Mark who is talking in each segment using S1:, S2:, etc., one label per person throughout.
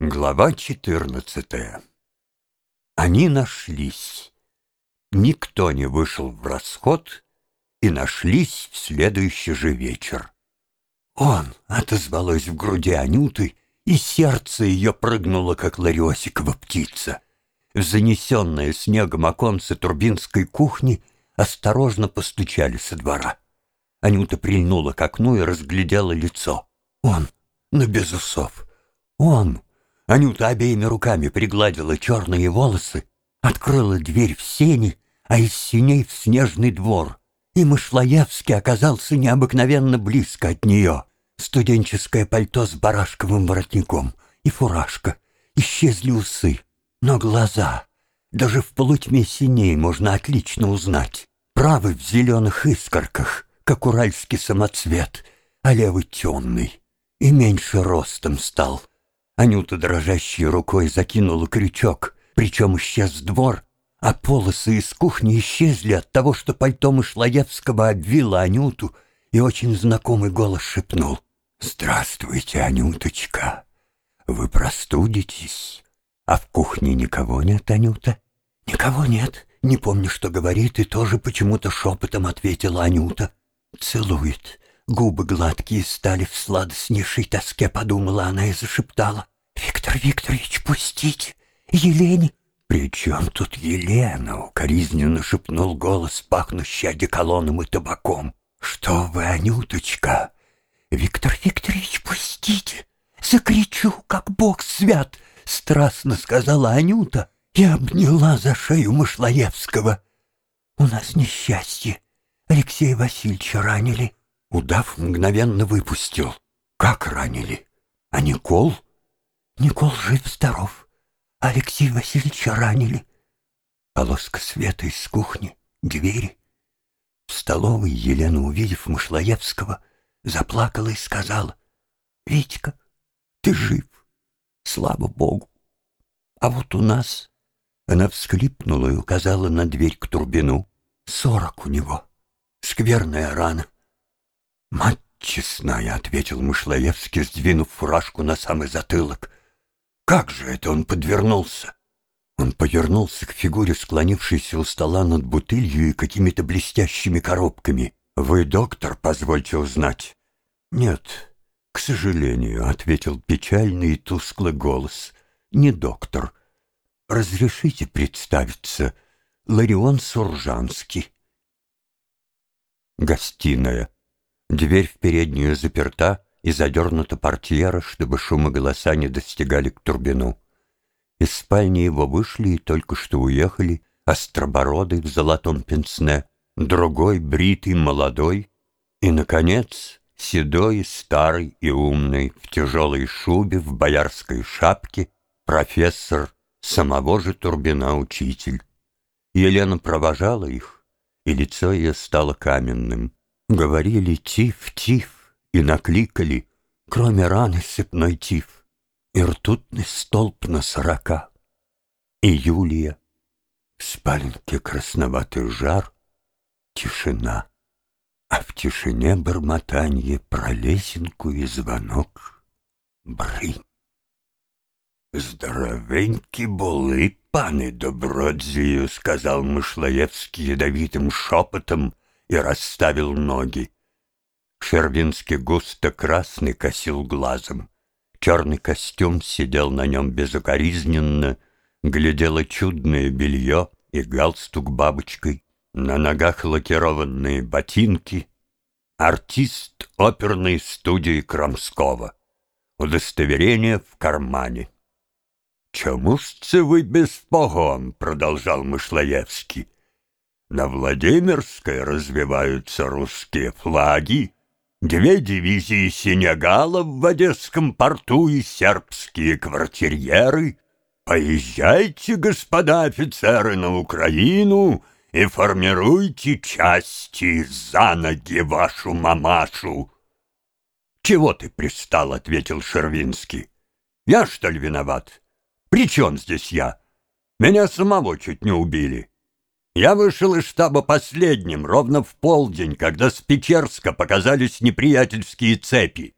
S1: Глава четырнадцатая. Они нашлись. Никто не вышел в расход и нашлись в следующий же вечер. Он отозвалось в груди Анюты, и сердце ее прыгнуло, как ларёсикова птица. В занесенное снегом оконце турбинской кухни осторожно постучали со двора. Анюта прильнула к окну и разглядела лицо. Он, но без усов. Он, Анюта обеими руками пригладила черные волосы, открыла дверь в сени, а из синей в снежный двор. И Мышлоевский оказался необыкновенно близко от нее. Студенческое пальто с барашковым воротником и фуражка. Исчезли усы, но глаза. Даже в полутьме синей можно отлично узнать. Правый в зеленых искорках, как уральский самоцвет, а левый темный. И меньше ростом стал. Анюта дрожащей рукой закинула крючок, причем исчез двор, а полосы из кухни исчезли от того, что пальто Мышлоевского обвило Анюту, и очень знакомый голос шепнул. «Здравствуйте, Анюточка! Вы простудитесь? А в кухне никого нет, Анюта?» «Никого нет. Не помню, что говорит, и тоже почему-то шепотом ответила Анюта. Целует. Губы гладкие стали в сладостнейшей тоске, подумала она и зашептала. «Виктор Викторович, пустите! Елене!» «При чем тут Елена?» — укоризненно шепнул голос, пахнущий одеколоном и табаком. «Что вы, Анюточка?» «Виктор Викторович, пустите! Закричу, как бог свят!» — страстно сказала Анюта и обняла за шею Мышлоевского. «У нас несчастье. Алексея Васильевича ранили. Удав мгновенно выпустил. Как ранили? А Никол? Никол жив-здоров. Алексей Васильевича ранили. Полоска света из кухни, двери. В столовой Елена, увидев Мышлоевского, заплакала и сказала, «Витька, ты жив, слава Богу. А вот у нас...» Она всхлипнула и указала на дверь к Турбину. «Сорок у него. Скверная рана. «Мать честная», — ответил Мышлоевский, сдвинув фуражку на самый затылок. «Как же это он подвернулся?» Он повернулся к фигуре, склонившейся у стола над бутылью и какими-то блестящими коробками. «Вы доктор, позвольте узнать?» «Нет, к сожалению», — ответил печальный и тусклый голос. «Не доктор. Разрешите представиться. Ларион Суржанский». Гостиная. Дверь в переднюю заперта и задернута портьера, чтобы шум и голоса не достигали к Турбину. Из спальни его вышли и только что уехали остробородый в золотом пенсне, другой бритый, молодой, и, наконец, седой, старый и умный, в тяжелой шубе, в боярской шапке, профессор, самого же Турбина учитель. Елена провожала их, и лицо ее стало каменным. Говорили тиф, тиф, и накликали, Кроме раны сыпной тиф, И ртутный столб на сорока. И Юлия, в спаленке красноватый жар, Тишина, а в тишине бормотанье Про лесенку и звонок брынь. Здоровенькі були, пане добродзію, сказал Мышлоевский ядовитым шепотом, и расставил ноги. Шервинский густо-красный косил глазом. Черный костюм сидел на нем безукоризненно, глядело чудное белье и галстук бабочкой, на ногах лакированные ботинки. Артист оперной студии Крамского. Удостоверение в кармане. «Чому ж це ви без погон?» — продолжал Мышлоевский. На Владимирской развиваются русские флаги, Две дивизии Сенегала в Одесском порту и сербские квартирьеры. Поезжайте, господа офицеры, на Украину и формируйте части за ноги вашу мамашу. «Чего ты пристал?» — ответил Шервинский. «Я, что ли, виноват? При чем здесь я? Меня самого чуть не убили». Я вышел из штаба последним, ровно в полдень, когда с Печерска показались неприятельские цепи.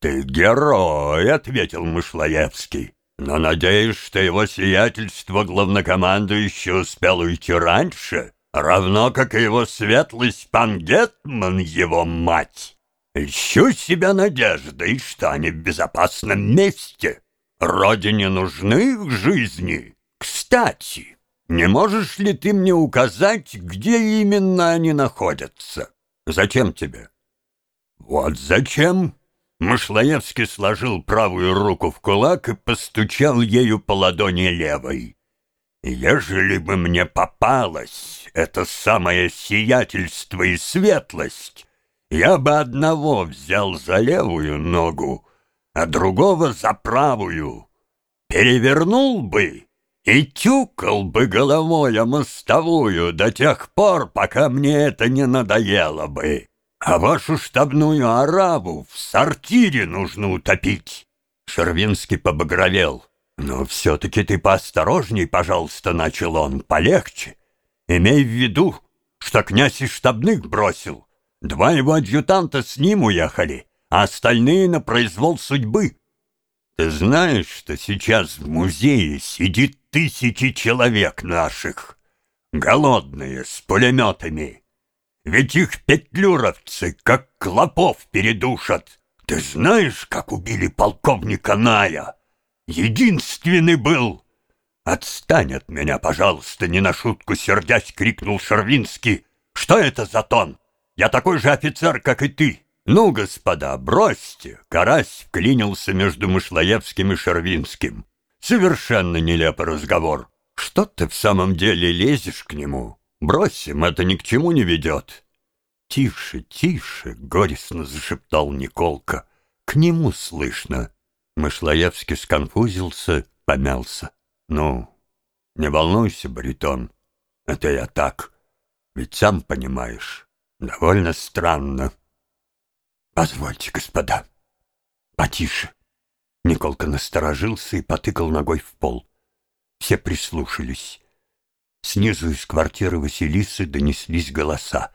S1: «Ты герой», — ответил Мышлоевский. Но надеюсь, что его сиятельство главнокомандующий успел уйти раньше, равно как и его светлость пан Гетман, его мать. Ищу себя надеждой, что они в безопасном месте. Родине нужны их жизни. Кстати, не можешь ли ты мне указать, где именно они находятся? Зачем тебе? Вот зачем. Мышлоевский сложил правую руку в кулак и постучал ею по ладони левой. Ежели бы мне попалось это самое сиятельство и светлость, я бы одного взял за левую ногу, а другого за правую, перевернул бы и тюкал бы головой о мостовую до тех пор, пока мне это не надоело бы. А вашу штабную арабу в сортире нужно утопить. Шервинский побагровел. «Но все-таки ты поосторожней, пожалуйста», — начал он, — «полегче. Имей в виду, что князь из штабных бросил. Два его адъютанта с ним уехали, а остальные на произвол судьбы. Ты знаешь, что сейчас в музее сидит тысячи человек наших, голодные, с пулеметами. Ведь их петлюровцы, как клопов, передушат. Ты знаешь, как убили полковника Ная? Единственный был. «Отстань от меня, пожалуйста!» — не на шутку сердясь крикнул Шервинский. «Что это за тон? Я такой же офицер, как и ты!» «Ну, господа, бросьте!» Карась вклинился между Мышлоевским и Шервинским. «Совершенно нелепый разговор. Что ты в самом деле лезешь к нему? Бросим, это ни к чему не ведет». «Тише, тише!» — горестно зашептал Николка. «К нему слышно». Мышлоевский сконфузился, помялся. «Ну, не волнуйся, баритон, это я так, ведь сам понимаешь, довольно странно». «Позвольте, господа, потише». Николка насторожился и потыкал ногой в пол. Все прислушались. Снизу из квартиры Василисы донеслись голоса.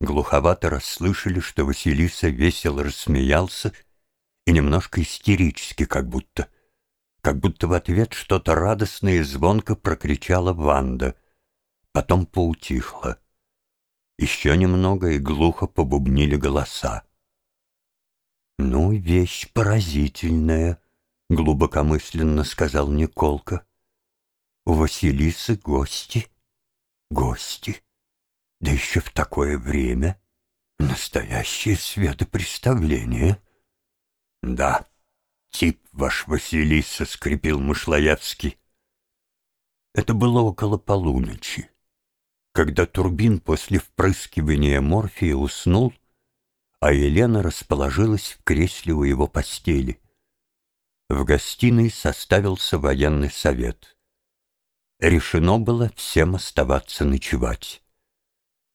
S1: Глуховато расслышали, что Василиса весело рассмеялся и немножко истерически, как будто. Как будто в ответ что-то радостное и звонко прокричала Ванда. Потом поутихло. Еще немного и глухо побубнили голоса. «Ну, вещь поразительная», — глубокомысленно сказал Николка. «У Василисы гости, гости, да еще в такое время настоящее светопреставление». «Да, тип ваш Василиса», — скрипел Мышлоевский. Это было около полуночи. Когда Турбин после впрыскивания морфия уснул, а Елена расположилась в кресле у его постели. В гостиной составился военный совет. Решено было всем оставаться ночевать.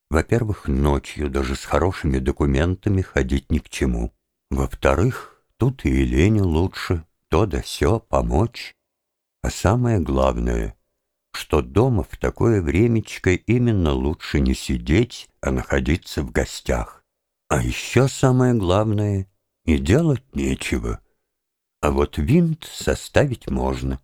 S1: Во-первых, ночью даже с хорошими документами ходить ни к чему. Во-вторых, тут и Елене лучше то да сё помочь. А самое главное, что дома в такое времечко именно лучше не сидеть, а находиться в гостях. А еще самое главное — и делать нечего. А вот винт составить можно.